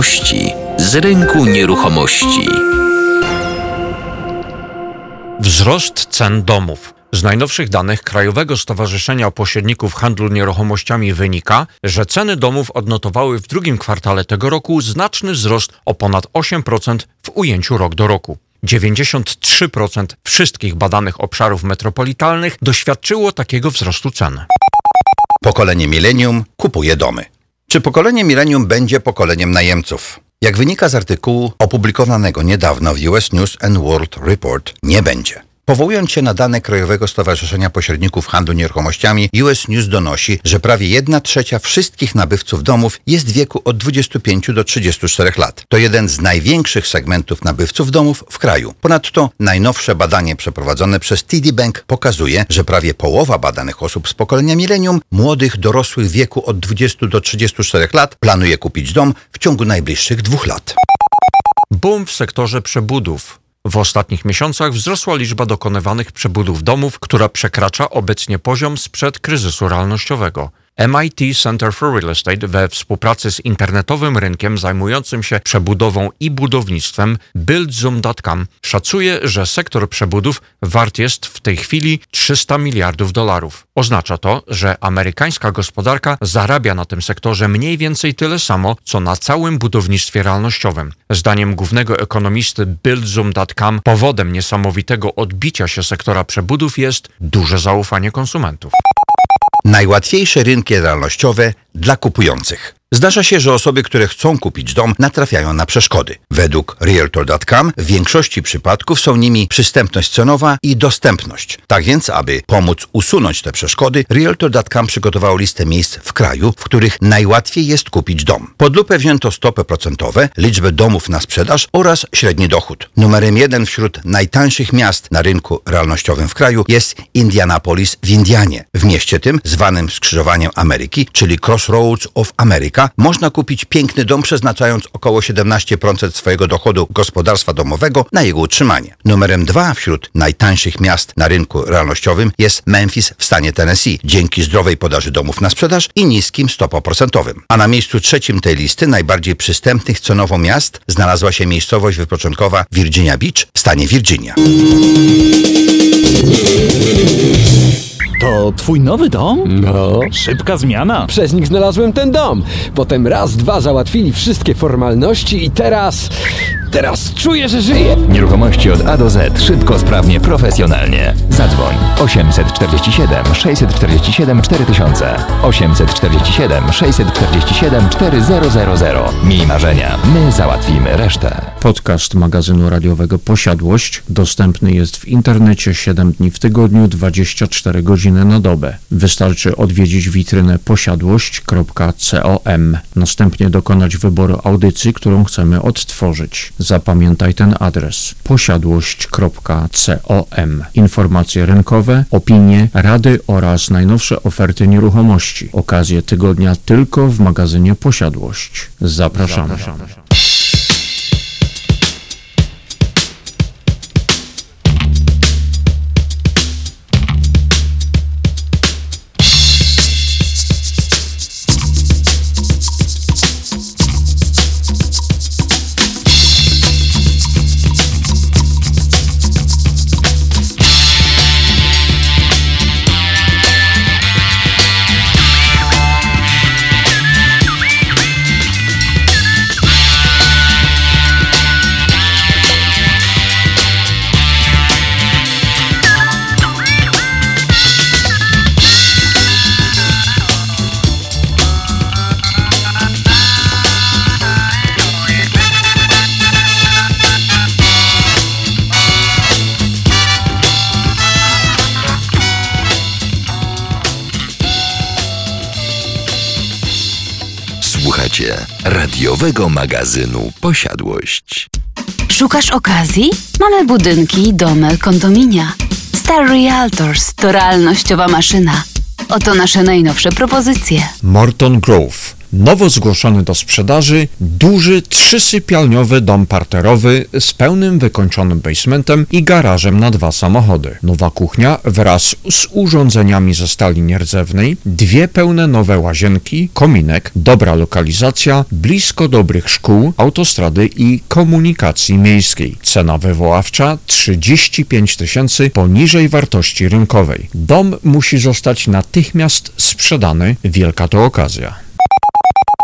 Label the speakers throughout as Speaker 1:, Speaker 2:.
Speaker 1: Wiadomości z rynku nieruchomości.
Speaker 2: Wzrost cen domów. Z najnowszych danych Krajowego Stowarzyszenia Pośredników Handlu Nieruchomościami wynika, że ceny domów odnotowały w drugim kwartale tego roku znaczny wzrost o ponad 8% w ujęciu rok do roku. 93% wszystkich badanych obszarów metropolitalnych doświadczyło takiego wzrostu cen.
Speaker 3: Pokolenie milenium kupuje domy. Czy pokolenie milenium będzie pokoleniem najemców? Jak wynika z artykułu opublikowanego niedawno w US News and World Report, nie będzie. Powołując się na dane Krajowego Stowarzyszenia Pośredników Handlu Nieruchomościami, US News donosi, że prawie 1 trzecia wszystkich nabywców domów jest w wieku od 25 do 34 lat. To jeden z największych segmentów nabywców domów w kraju. Ponadto najnowsze badanie przeprowadzone przez TD Bank pokazuje, że prawie połowa badanych osób z pokolenia milenium, młodych dorosłych w wieku od 20 do 34 lat, planuje kupić dom w ciągu najbliższych dwóch lat.
Speaker 2: Boom w sektorze przebudów. W ostatnich miesiącach wzrosła liczba dokonywanych przebudów domów, która przekracza obecnie poziom sprzed kryzysu realnościowego. MIT Center for Real Estate we współpracy z internetowym rynkiem zajmującym się przebudową i budownictwem BuildZoom.com szacuje, że sektor przebudów wart jest w tej chwili 300 miliardów dolarów. Oznacza to, że amerykańska gospodarka zarabia na tym sektorze mniej więcej tyle samo, co na całym budownictwie realnościowym. Zdaniem głównego ekonomisty BuildZoom.com powodem niesamowitego odbicia się sektora przebudów jest duże zaufanie konsumentów.
Speaker 3: Najłatwiejsze rynki realnościowe dla kupujących. Zdarza się, że osoby, które chcą kupić dom, natrafiają na przeszkody. Według Realtor.com w większości przypadków są nimi przystępność cenowa i dostępność. Tak więc, aby pomóc usunąć te przeszkody, Realtor.com przygotowało listę miejsc w kraju, w których najłatwiej jest kupić dom. Pod lupę wzięto stopy procentowe, liczbę domów na sprzedaż oraz średni dochód. Numerem jeden wśród najtańszych miast na rynku realnościowym w kraju jest Indianapolis w Indianie. W mieście tym, zwanym skrzyżowaniem Ameryki, czyli Crossroads of America, można kupić piękny dom przeznaczając około 17% swojego dochodu gospodarstwa domowego na jego utrzymanie. Numerem dwa wśród najtańszych miast na rynku realnościowym jest Memphis w stanie Tennessee, dzięki zdrowej podaży domów na sprzedaż i niskim stopom procentowym. A na miejscu trzecim tej listy najbardziej przystępnych cenowo miast znalazła się miejscowość wypoczynkowa Virginia Beach w stanie Virginia.
Speaker 4: To twój nowy dom?
Speaker 5: No,
Speaker 4: Szybka zmiana.
Speaker 5: przez nich znalazłem ten dom. Potem raz, dwa załatwili wszystkie formalności i teraz Teraz czuję, że żyję.
Speaker 6: Nieruchomości od A do Z. Szybko, sprawnie, profesjonalnie. Zadzwoń 847 647 4000 847 647 4000. Miej marzenia, my załatwimy resztę.
Speaker 7: Podcast magazynu radiowego Posiadłość dostępny jest w internecie 7 dni w tygodniu, 24 godziny na dobę. Wystarczy odwiedzić witrynę posiadłość.com, następnie dokonać wyboru audycji, którą chcemy odtworzyć. Zapamiętaj ten adres posiadłość.com. Informacje rynkowe, opinie, rady oraz najnowsze oferty nieruchomości. Okazje tygodnia tylko w magazynie Posiadłość. Zapraszamy.
Speaker 1: Słuchacie radiowego magazynu Posiadłość.
Speaker 8: Szukasz okazji? Mamy budynki, domy, kondominia. Star Realtors to realnościowa maszyna. Oto nasze najnowsze propozycje.
Speaker 2: Morton Grove. Nowo zgłoszony do sprzedaży duży trzysypialniowy dom parterowy z pełnym wykończonym basementem i garażem na dwa samochody. Nowa kuchnia wraz z urządzeniami ze stali nierdzewnej, dwie pełne nowe łazienki, kominek, dobra lokalizacja, blisko dobrych szkół, autostrady i komunikacji miejskiej. Cena wywoławcza 35 tysięcy poniżej wartości rynkowej. Dom musi zostać natychmiast sprzedany. Wielka to okazja.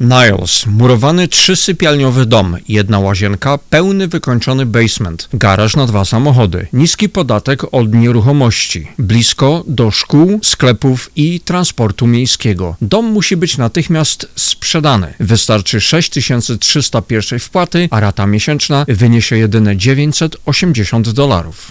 Speaker 2: Niles, murowany trzysypialniowy dom, jedna łazienka, pełny wykończony basement, garaż na dwa samochody, niski podatek od nieruchomości, blisko do szkół, sklepów i transportu miejskiego. Dom musi być natychmiast sprzedany. Wystarczy 6301 wpłaty, a rata miesięczna wyniesie jedyne 980 dolarów.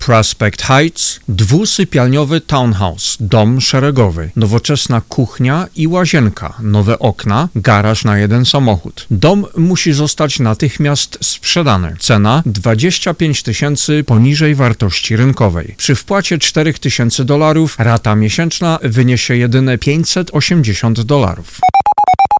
Speaker 2: Prospect Heights, dwusypialniowy townhouse, dom szeregowy, nowoczesna kuchnia i łazienka, nowe okna, garaż na jeden samochód. Dom musi zostać natychmiast sprzedany. Cena 25 tysięcy poniżej wartości rynkowej. Przy wpłacie 4 tysięcy dolarów rata miesięczna wyniesie jedyne 580 dolarów.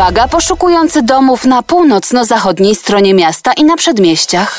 Speaker 8: Uwaga, poszukujący domów na północno-zachodniej stronie miasta i na przedmieściach.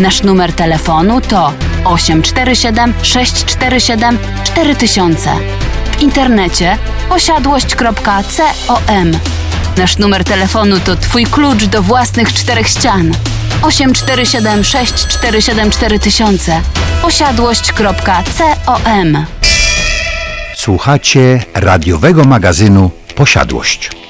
Speaker 8: Nasz numer telefonu to 847 647 4000. W internecie posiadłość.com. Nasz numer telefonu to Twój klucz do własnych czterech ścian. 847 647 4000 posiadłość.com.
Speaker 3: Słuchacie radiowego magazynu Posiadłość.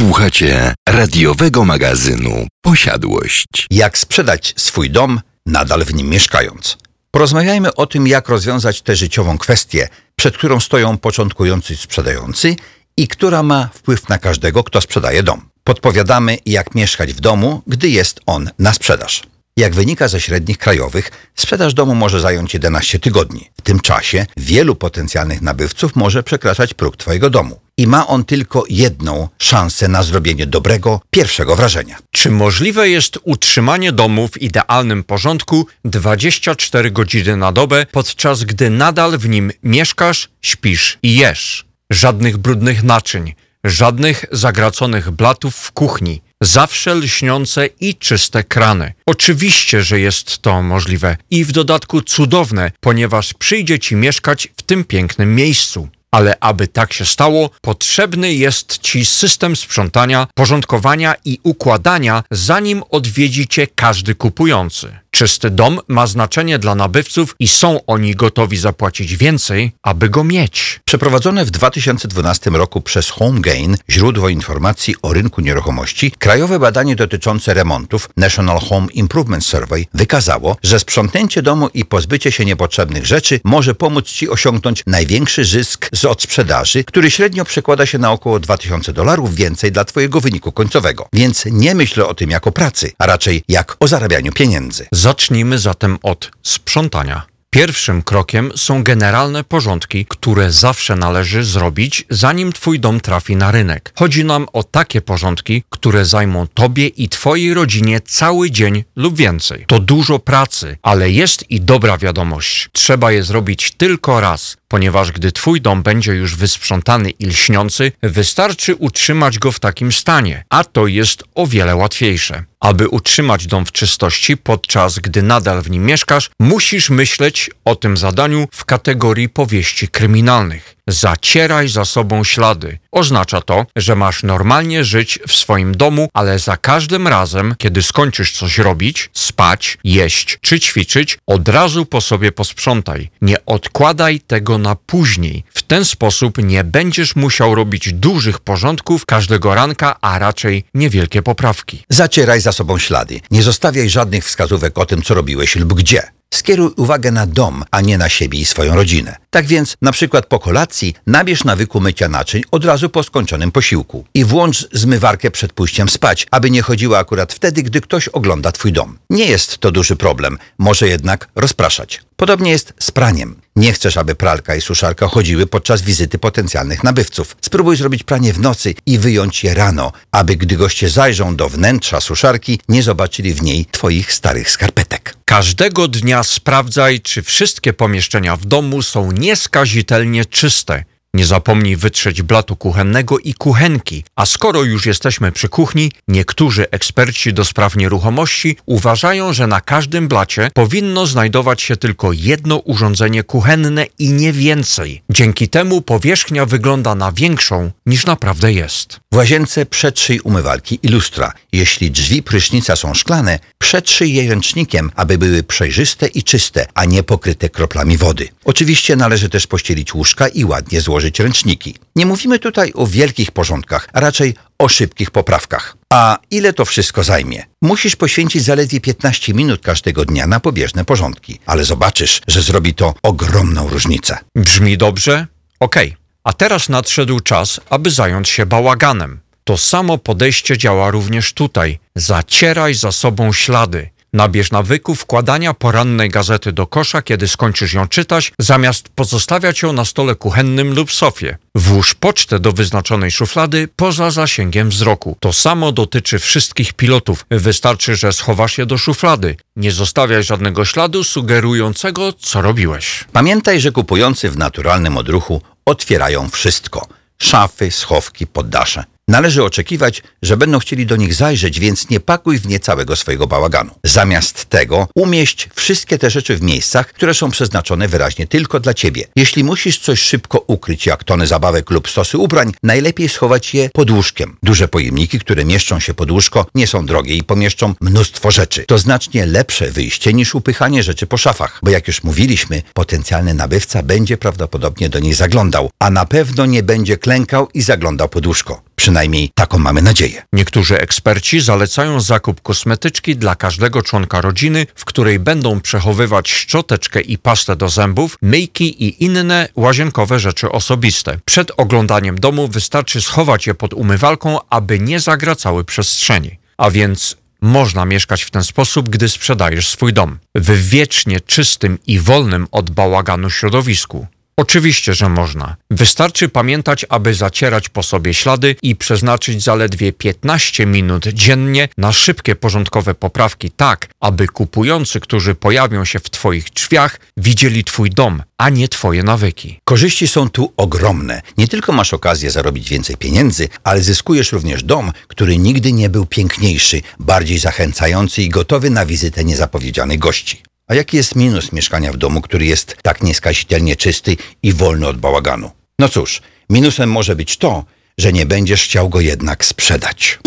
Speaker 1: Słuchacie radiowego magazynu Posiadłość.
Speaker 3: Jak sprzedać swój dom, nadal w nim mieszkając? Porozmawiajmy o tym, jak rozwiązać tę życiową kwestię, przed którą stoją początkujący sprzedający i która ma wpływ na każdego, kto sprzedaje dom. Podpowiadamy, jak mieszkać w domu, gdy jest on na sprzedaż. Jak wynika ze średnich krajowych, sprzedaż domu może zająć 11 tygodni. W tym czasie wielu potencjalnych nabywców może przekraczać próg Twojego domu. I ma on tylko jedną szansę na zrobienie dobrego, pierwszego wrażenia.
Speaker 2: Czy możliwe jest utrzymanie domu w idealnym porządku 24 godziny na dobę, podczas gdy nadal w nim mieszkasz, śpisz i jesz? Żadnych brudnych naczyń, żadnych zagraconych blatów w kuchni, zawsze lśniące i czyste krany. Oczywiście, że jest to możliwe i w dodatku cudowne, ponieważ przyjdzie ci mieszkać w tym pięknym miejscu. Ale aby tak się stało, potrzebny jest Ci system sprzątania, porządkowania i układania, zanim odwiedzi Cię każdy kupujący. Czysty dom ma znaczenie dla nabywców i są oni gotowi zapłacić więcej, aby go mieć.
Speaker 3: Przeprowadzone w 2012 roku przez HomeGain, źródło informacji o rynku nieruchomości, krajowe badanie dotyczące remontów National Home Improvement Survey wykazało, że sprzątnięcie domu i pozbycie się niepotrzebnych rzeczy może pomóc Ci osiągnąć największy zysk z odsprzedaży, który średnio przekłada się na około 2000 dolarów więcej dla Twojego wyniku końcowego. Więc nie myśl o tym jako pracy, a raczej jak o zarabianiu pieniędzy.
Speaker 2: Zacznijmy zatem od sprzątania. Pierwszym krokiem są generalne porządki, które zawsze należy zrobić, zanim Twój dom trafi na rynek. Chodzi nam o takie porządki, które zajmą Tobie i Twojej rodzinie cały dzień lub więcej. To dużo pracy, ale jest i dobra wiadomość. Trzeba je zrobić tylko raz, ponieważ gdy Twój dom będzie już wysprzątany i lśniący, wystarczy utrzymać go w takim stanie, a to jest o wiele łatwiejsze. Aby utrzymać dom w czystości, podczas gdy nadal w nim mieszkasz, musisz myśleć o tym zadaniu w kategorii powieści kryminalnych. Zacieraj za sobą ślady. Oznacza to, że masz normalnie żyć w swoim domu, ale za każdym razem, kiedy skończysz coś robić, spać, jeść czy ćwiczyć, od razu po sobie posprzątaj. Nie odkładaj tego na później. W ten sposób nie będziesz musiał robić dużych porządków każdego ranka, a raczej niewielkie poprawki.
Speaker 3: Zacieraj za sobą ślady. Nie zostawiaj żadnych wskazówek o tym, co robiłeś lub gdzie. Skieruj uwagę na dom, a nie na siebie i swoją rodzinę. Tak więc, na przykład po kolacji, nabierz nawyku mycia naczyń od razu po skończonym posiłku i włącz zmywarkę przed pójściem spać, aby nie chodziła akurat wtedy, gdy ktoś ogląda Twój dom. Nie jest to duży problem, może jednak rozpraszać. Podobnie jest z praniem. Nie chcesz, aby pralka i suszarka chodziły podczas wizyty potencjalnych nabywców. Spróbuj zrobić pranie w nocy i wyjąć je rano, aby gdy goście zajrzą do wnętrza suszarki, nie zobaczyli w niej Twoich starych skarpetek.
Speaker 2: Każdego dnia sprawdzaj, czy wszystkie pomieszczenia w domu są nieskazitelnie czyste. Nie zapomnij wytrzeć blatu kuchennego i kuchenki. A skoro już jesteśmy przy kuchni, niektórzy eksperci do spraw nieruchomości uważają, że na każdym blacie powinno znajdować się tylko jedno urządzenie kuchenne i nie więcej. Dzięki temu powierzchnia wygląda na większą niż naprawdę jest.
Speaker 3: W łazience przetrzyj umywalki i lustra. Jeśli drzwi prysznica są szklane, przetrzyj je ręcznikiem, aby były przejrzyste i czyste, a nie pokryte kroplami wody. Oczywiście należy też pościelić łóżka i ładnie złożyć ręczniki. Nie mówimy tutaj o wielkich porządkach, a raczej o szybkich poprawkach. A ile to wszystko zajmie? Musisz poświęcić zaledwie 15 minut każdego dnia na pobieżne porządki, ale zobaczysz, że zrobi to ogromną różnicę.
Speaker 2: Brzmi dobrze? Okej. A teraz nadszedł czas, aby zająć się bałaganem. To samo podejście działa również tutaj. Zacieraj za sobą ślady. Nabierz nawyku wkładania porannej gazety do kosza, kiedy skończysz ją czytać, zamiast pozostawiać ją na stole kuchennym lub sofie. Włóż pocztę do wyznaczonej szuflady poza zasięgiem wzroku. To samo dotyczy wszystkich pilotów. Wystarczy, że schowasz je do szuflady. Nie zostawiaj żadnego śladu sugerującego, co robiłeś.
Speaker 3: Pamiętaj, że kupujący w naturalnym odruchu otwierają wszystko. Szafy, schowki, poddasze. Należy oczekiwać, że będą chcieli do nich zajrzeć, więc nie pakuj w nie całego swojego bałaganu. Zamiast tego umieść wszystkie te rzeczy w miejscach, które są przeznaczone wyraźnie tylko dla ciebie. Jeśli musisz coś szybko ukryć, jak tony zabawek lub stosy ubrań, najlepiej schować je pod łóżkiem. Duże pojemniki, które mieszczą się pod łóżko, nie są drogie i pomieszczą mnóstwo rzeczy. To znacznie lepsze wyjście niż upychanie rzeczy po szafach, bo jak już mówiliśmy, potencjalny nabywca będzie prawdopodobnie do niej zaglądał, a na pewno nie będzie klękał i zaglądał pod łóżko. Przynajmniej taką mamy nadzieję.
Speaker 2: Niektórzy eksperci zalecają zakup kosmetyczki dla każdego członka rodziny, w której będą przechowywać szczoteczkę i pastę do zębów, myjki i inne łazienkowe rzeczy osobiste. Przed oglądaniem domu wystarczy schować je pod umywalką, aby nie zagracały przestrzeni. A więc można mieszkać w ten sposób, gdy sprzedajesz swój dom. W wiecznie czystym i wolnym od bałaganu środowisku. Oczywiście, że można. Wystarczy pamiętać, aby zacierać po sobie ślady i przeznaczyć zaledwie 15 minut dziennie na szybkie porządkowe poprawki, tak aby kupujący, którzy pojawią się w Twoich drzwiach, widzieli Twój dom, a nie Twoje nawyki.
Speaker 3: Korzyści są tu ogromne. Nie tylko masz okazję zarobić więcej pieniędzy, ale zyskujesz również dom, który nigdy nie był piękniejszy, bardziej zachęcający i gotowy na wizytę niezapowiedzianych gości. A jaki jest minus mieszkania w domu, który jest tak nieskazitelnie czysty i wolny od bałaganu? No cóż, minusem może być to, że nie będziesz chciał go jednak sprzedać.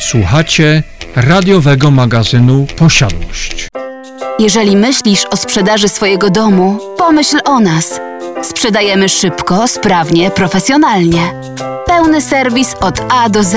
Speaker 7: Słuchacie radiowego magazynu Posiadłość.
Speaker 8: Jeżeli myślisz o sprzedaży swojego domu, pomyśl o nas. Sprzedajemy szybko, sprawnie, profesjonalnie. Pełny serwis od A do Z.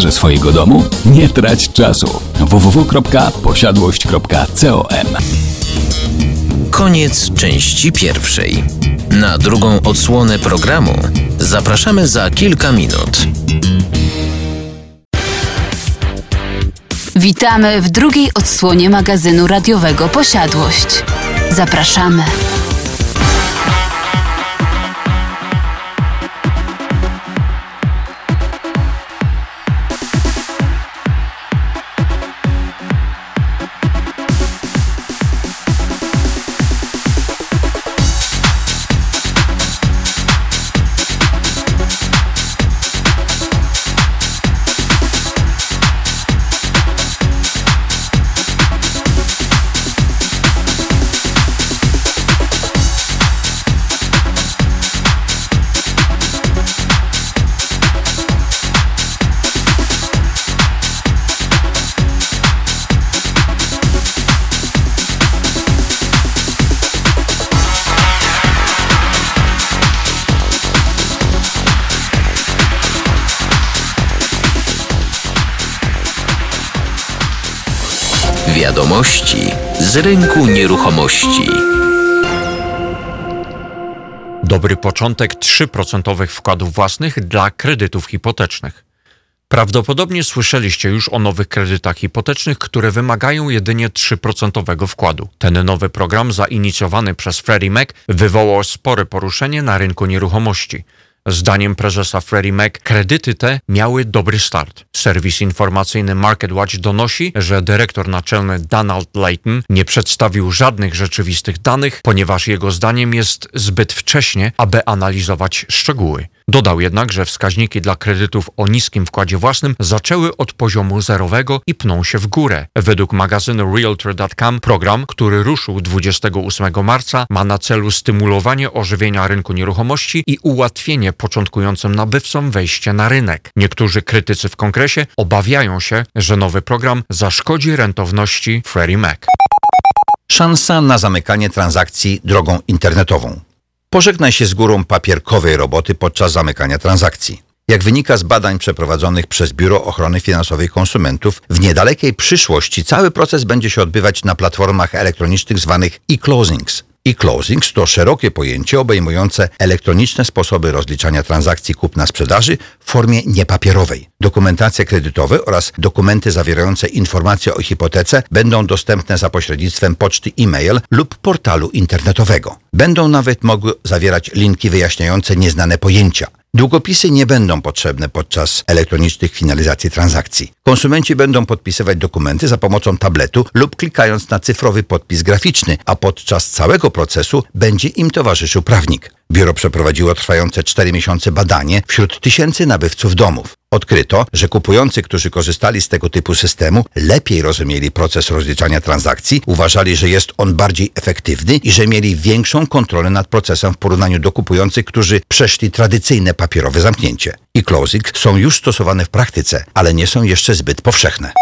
Speaker 5: Sprzedaży swojego domu? Nie trać czasu. www.posiadłość.com
Speaker 9: Koniec części pierwszej. Na drugą odsłonę programu zapraszamy za kilka minut.
Speaker 8: Witamy w drugiej odsłonie magazynu radiowego Posiadłość. Zapraszamy.
Speaker 9: Z rynku nieruchomości.
Speaker 2: Dobry początek 3% wkładów własnych dla kredytów hipotecznych. Prawdopodobnie słyszeliście już o nowych kredytach hipotecznych, które wymagają jedynie 3% wkładu. Ten nowy program zainicjowany przez Freddie Mac wywołał spore poruszenie na rynku nieruchomości. Zdaniem prezesa Freddie Mac kredyty te miały dobry start. Serwis informacyjny MarketWatch donosi, że dyrektor naczelny Donald Layton nie przedstawił żadnych rzeczywistych danych, ponieważ jego zdaniem jest zbyt wcześnie, aby analizować szczegóły. Dodał jednak, że wskaźniki dla kredytów o niskim wkładzie własnym zaczęły od poziomu zerowego i pną się w górę. Według magazynu Realtor.com program, który ruszył 28 marca, ma na celu stymulowanie ożywienia rynku nieruchomości i ułatwienie początkującym nabywcom wejście na rynek. Niektórzy krytycy w kongresie obawiają się, że nowy program zaszkodzi rentowności Freddie Mac.
Speaker 3: Szansa na zamykanie transakcji drogą internetową. Pożegnaj się z górą papierkowej roboty podczas zamykania transakcji. Jak wynika z badań przeprowadzonych przez Biuro Ochrony Finansowej Konsumentów, w niedalekiej przyszłości cały proces będzie się odbywać na platformach elektronicznych zwanych e-closings. E-closings to szerokie pojęcie obejmujące elektroniczne sposoby rozliczania transakcji kupna-sprzedaży w formie niepapierowej. Dokumentacje kredytowe oraz dokumenty zawierające informacje o hipotece będą dostępne za pośrednictwem poczty e-mail lub portalu internetowego. Będą nawet mogły zawierać linki wyjaśniające nieznane pojęcia. Długopisy nie będą potrzebne podczas elektronicznych finalizacji transakcji. Konsumenci będą podpisywać dokumenty za pomocą tabletu lub klikając na cyfrowy podpis graficzny, a podczas całego procesu będzie im towarzyszył prawnik. Biuro przeprowadziło trwające 4 miesiące badanie wśród tysięcy nabywców domów. Odkryto, że kupujący, którzy korzystali z tego typu systemu, lepiej rozumieli proces rozliczania transakcji, uważali, że jest on bardziej efektywny i że mieli większą kontrolę nad procesem w porównaniu do kupujących, którzy przeszli tradycyjne papierowe zamknięcie. I closing są już stosowane w praktyce, ale nie są jeszcze zbyt powszechne.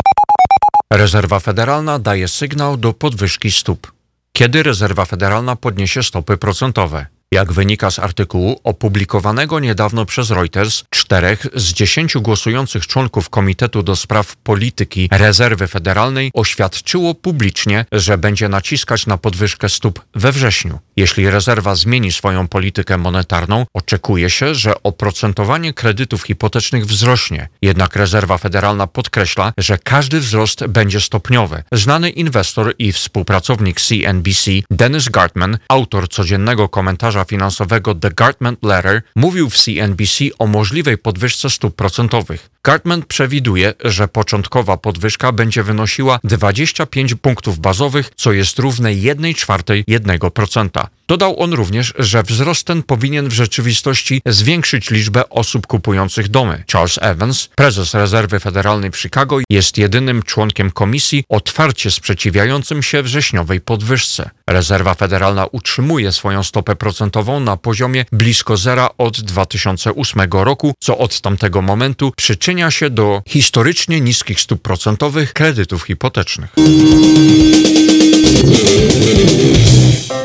Speaker 2: Rezerwa Federalna daje sygnał do podwyżki stóp. Kiedy rezerwa federalna podniesie stopy procentowe? Jak wynika z artykułu opublikowanego niedawno przez Reuters, czterech z dziesięciu głosujących członków Komitetu do Spraw Polityki Rezerwy Federalnej oświadczyło publicznie, że będzie naciskać na podwyżkę stóp we wrześniu. Jeśli rezerwa zmieni swoją politykę monetarną, oczekuje się, że oprocentowanie kredytów hipotecznych wzrośnie. Jednak rezerwa federalna podkreśla, że każdy wzrost będzie stopniowy. Znany inwestor i współpracownik CNBC Dennis Gartman, autor codziennego komentarza finansowego The Gartman Letter, mówił w CNBC o możliwej podwyżce stóp procentowych. Gartman przewiduje, że początkowa podwyżka będzie wynosiła 25 punktów bazowych, co jest równe 1 czwartej 1%. Dodał on również, że wzrost ten powinien w rzeczywistości zwiększyć liczbę osób kupujących domy. Charles Evans, prezes rezerwy federalnej w Chicago, jest jedynym członkiem komisji otwarcie sprzeciwiającym się wrześniowej podwyżce. Rezerwa federalna utrzymuje swoją stopę procentową na poziomie blisko zera od 2008 roku, co od tamtego momentu przyczynia się do historycznie niskich stóp procentowych kredytów hipotecznych.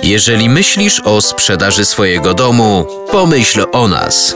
Speaker 9: Jeżeli myślisz o sprzedaży swojego domu, pomyśl o nas.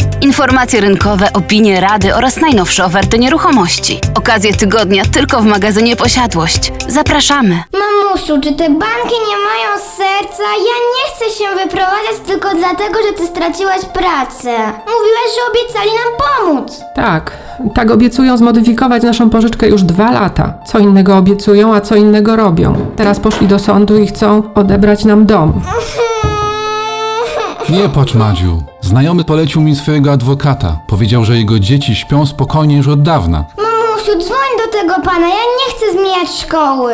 Speaker 8: Informacje rynkowe, opinie, rady oraz najnowsze oferty nieruchomości. Okazje tygodnia tylko w magazynie Posiadłość. Zapraszamy!
Speaker 10: Mamusiu, czy te banki nie mają serca? Ja nie chcę się wyprowadzać tylko dlatego, że ty straciłaś pracę. Mówiłaś, że obiecali nam pomóc.
Speaker 11: Tak, tak obiecują zmodyfikować naszą pożyczkę już dwa lata. Co innego obiecują, a co innego robią. Teraz poszli do sądu i chcą odebrać nam dom.
Speaker 12: Nie płacz, Madziu. Znajomy polecił mi swojego adwokata. Powiedział, że jego dzieci śpią spokojnie już od dawna.
Speaker 10: Mamusiu, dzwoń do tego pana, ja nie chcę zmieniać szkoły.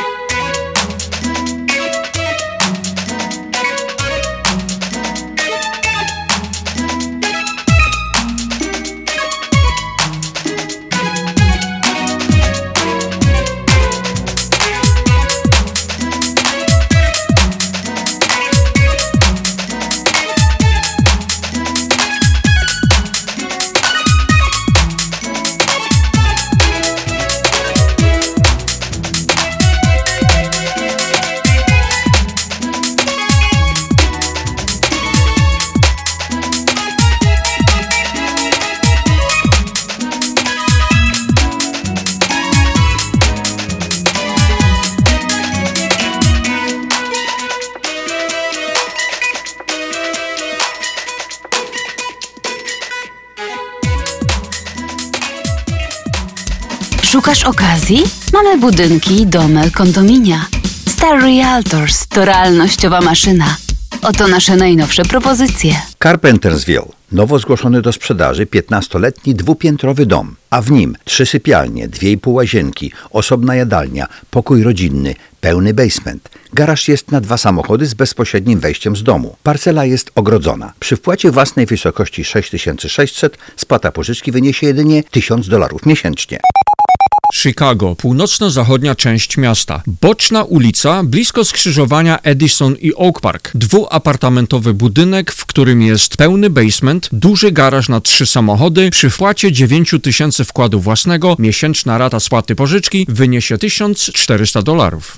Speaker 8: Szukasz okazji? Mamy budynki, domy, kondominia. Star Realtors to realnościowa maszyna. Oto nasze najnowsze propozycje.
Speaker 3: Carpentersville. Nowo zgłoszony do sprzedaży 15-letni dwupiętrowy dom, a w nim trzy sypialnie, dwie i pół łazienki, osobna jadalnia, pokój rodzinny, pełny basement. Garaż jest na dwa samochody z bezpośrednim wejściem z domu. Parcela jest ogrodzona. Przy wpłacie własnej wysokości 6600 spłata pożyczki wyniesie jedynie 1000 dolarów miesięcznie.
Speaker 2: Chicago, północno-zachodnia część miasta. Boczna ulica, blisko skrzyżowania Edison i Oak Park. Dwuapartamentowy budynek, w którym jest pełny basement, duży garaż na trzy samochody. Przy wpłacie 9 tysięcy wkładu własnego, miesięczna rata spłaty pożyczki wyniesie 1400 dolarów.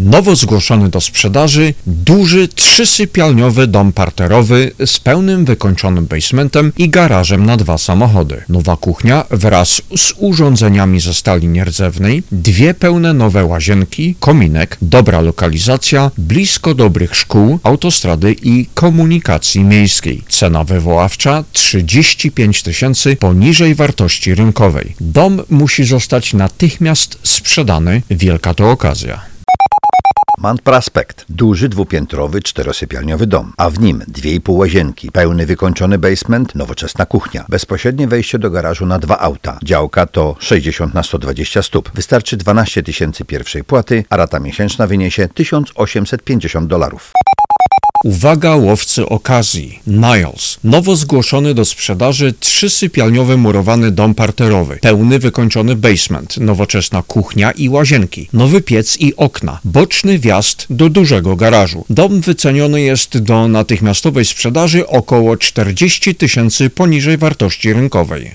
Speaker 2: Nowo zgłoszony do sprzedaży duży trzysypialniowy dom parterowy z pełnym wykończonym basementem i garażem na dwa samochody. Nowa kuchnia wraz z urządzeniami ze stali nierdzewnej, dwie pełne nowe łazienki, kominek, dobra lokalizacja, blisko dobrych szkół, autostrady i komunikacji miejskiej. Cena wywoławcza 35 tysięcy poniżej wartości rynkowej. Dom musi zostać natychmiast sprzedany. Wielka to okazja.
Speaker 3: Mount Prospect. Duży, dwupiętrowy, czterosypialniowy dom, a w nim dwie i pół łazienki, pełny wykończony basement, nowoczesna kuchnia, bezpośrednie wejście do garażu na dwa auta. Działka to 60 na 120 stóp. Wystarczy 12 tysięcy pierwszej płaty, a rata miesięczna wyniesie 1850 dolarów.
Speaker 2: Uwaga łowcy okazji. Niles. Nowo zgłoszony do sprzedaży trzysypialniowy murowany dom parterowy. Pełny wykończony basement, nowoczesna kuchnia i łazienki, nowy piec i okna, boczny wjazd do dużego garażu. Dom wyceniony jest do natychmiastowej sprzedaży około 40 tysięcy poniżej wartości rynkowej.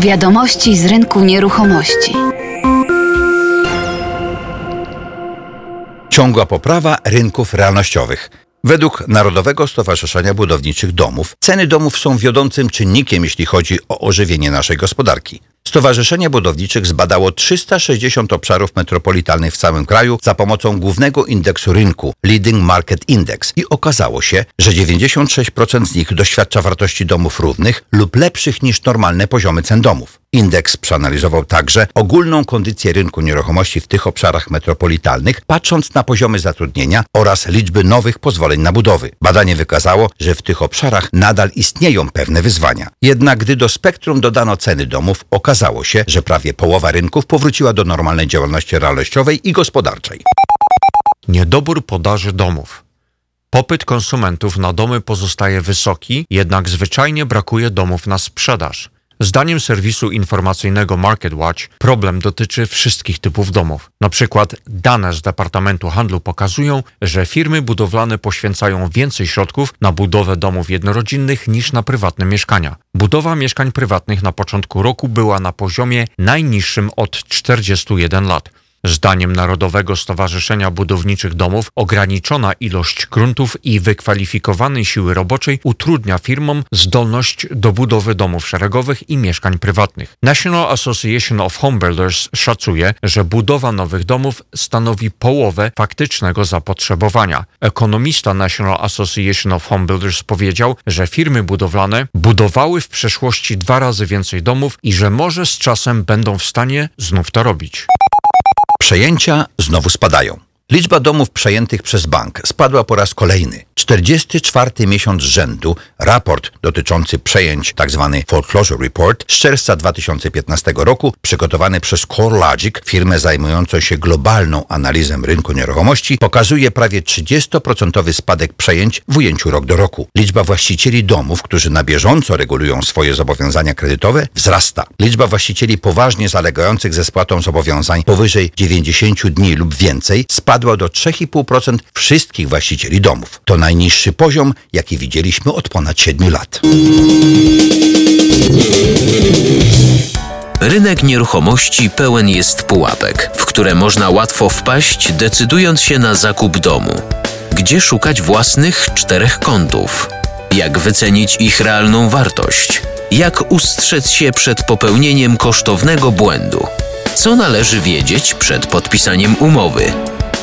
Speaker 8: Wiadomości z rynku nieruchomości.
Speaker 3: Ciągła poprawa rynków realnościowych. Według Narodowego Stowarzyszenia Budowniczych Domów ceny domów są wiodącym czynnikiem, jeśli chodzi o ożywienie naszej gospodarki. Stowarzyszenie Budowniczych zbadało 360 obszarów metropolitalnych w całym kraju za pomocą głównego indeksu rynku Leading Market Index i okazało się, że 96% z nich doświadcza wartości domów równych lub lepszych niż normalne poziomy cen domów. Indeks przeanalizował także ogólną kondycję rynku nieruchomości w tych obszarach metropolitalnych, patrząc na poziomy zatrudnienia oraz liczby nowych pozwoleń na budowy. Badanie wykazało, że w tych obszarach nadal istnieją pewne wyzwania. Jednak gdy do spektrum dodano ceny domów, okazało się, że prawie połowa rynków powróciła do normalnej działalności realnościowej i gospodarczej.
Speaker 2: Niedobór podaży domów. Popyt konsumentów na domy pozostaje wysoki, jednak zwyczajnie brakuje domów na sprzedaż. Zdaniem serwisu informacyjnego MarketWatch problem dotyczy wszystkich typów domów. Na przykład dane z Departamentu Handlu pokazują, że firmy budowlane poświęcają więcej środków na budowę domów jednorodzinnych niż na prywatne mieszkania. Budowa mieszkań prywatnych na początku roku była na poziomie najniższym od 41 lat. Zdaniem Narodowego Stowarzyszenia Budowniczych Domów ograniczona ilość gruntów i wykwalifikowanej siły roboczej utrudnia firmom zdolność do budowy domów szeregowych i mieszkań prywatnych. National Association of Home Builders szacuje, że budowa nowych domów stanowi połowę faktycznego zapotrzebowania. Ekonomista National Association of Home Builders powiedział, że firmy budowlane budowały w przeszłości dwa razy więcej domów i że może z czasem będą w stanie znów to robić.
Speaker 3: Przejęcia znowu spadają. Liczba domów przejętych przez bank spadła po raz kolejny. 44 miesiąc rzędu raport dotyczący przejęć tzw. Foreclosure Report z czerwca 2015 roku, przygotowany przez CoreLogic, firmę zajmującą się globalną analizą rynku nieruchomości, pokazuje prawie 30% spadek przejęć w ujęciu rok do roku. Liczba właścicieli domów, którzy na bieżąco regulują swoje zobowiązania kredytowe, wzrasta. Liczba właścicieli poważnie zalegających ze spłatą zobowiązań powyżej 90 dni lub więcej spadła do 3,5% wszystkich właścicieli domów. To najniższy poziom, jaki widzieliśmy od ponad 7 lat.
Speaker 9: Rynek nieruchomości pełen jest pułapek, w które można łatwo wpaść, decydując się na zakup domu. Gdzie szukać własnych czterech kątów? Jak wycenić ich realną wartość? Jak ustrzec się przed popełnieniem kosztownego błędu? Co należy wiedzieć przed podpisaniem umowy?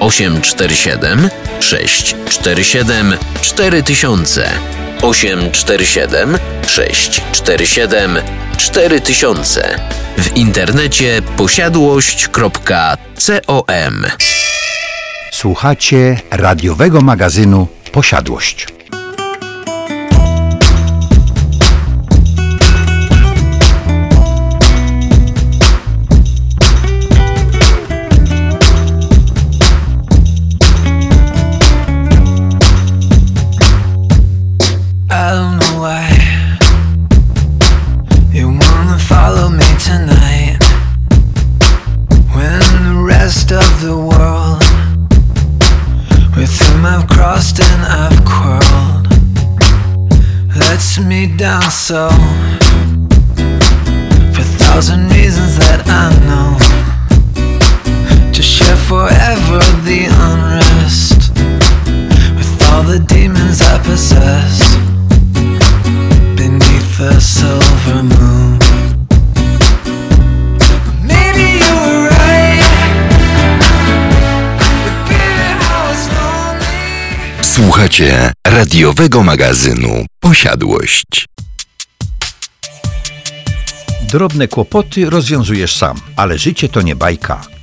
Speaker 9: 847 647 4000 847 647 4000 w internecie posiadłość.com
Speaker 3: Słuchacie radiowego magazynu Posiadłość.
Speaker 1: Radiowego magazynu Posiadłość.
Speaker 3: Drobne kłopoty rozwiązujesz sam, ale życie to nie bajka.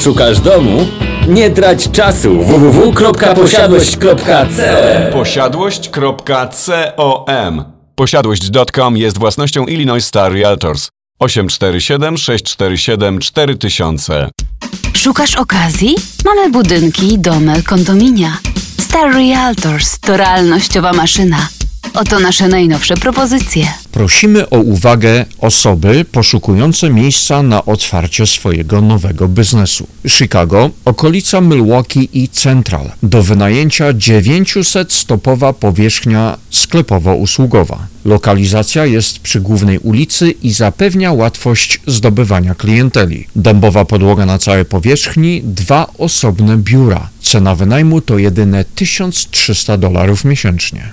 Speaker 5: Szukasz domu? Nie trać czasu. www.posiadłość.com
Speaker 13: Posiadłość.com Posiadłość.com jest własnością Illinois Star Realtors. 847 647 4000
Speaker 8: Szukasz okazji? Mamy budynki, domy, kondominia. Star Realtors to realnościowa maszyna. Oto nasze najnowsze propozycje.
Speaker 7: Prosimy o uwagę osoby poszukujące miejsca na otwarcie swojego nowego biznesu. Chicago, okolica Milwaukee i Central. Do wynajęcia 900-stopowa powierzchnia sklepowo-usługowa. Lokalizacja jest przy głównej ulicy i zapewnia łatwość zdobywania klienteli. Dębowa podłoga na całej powierzchni, dwa osobne biura. Cena wynajmu to jedyne 1300 dolarów miesięcznie.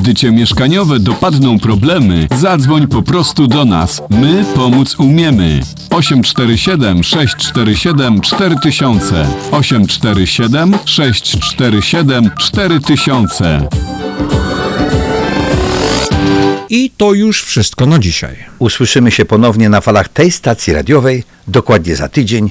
Speaker 13: Gdy cię mieszkaniowe dopadną problemy, zadzwoń po prostu do nas. My pomóc umiemy. 847 647 4000 847 647 4000
Speaker 2: I to już wszystko na dzisiaj.
Speaker 3: Usłyszymy się ponownie na falach tej stacji radiowej dokładnie za tydzień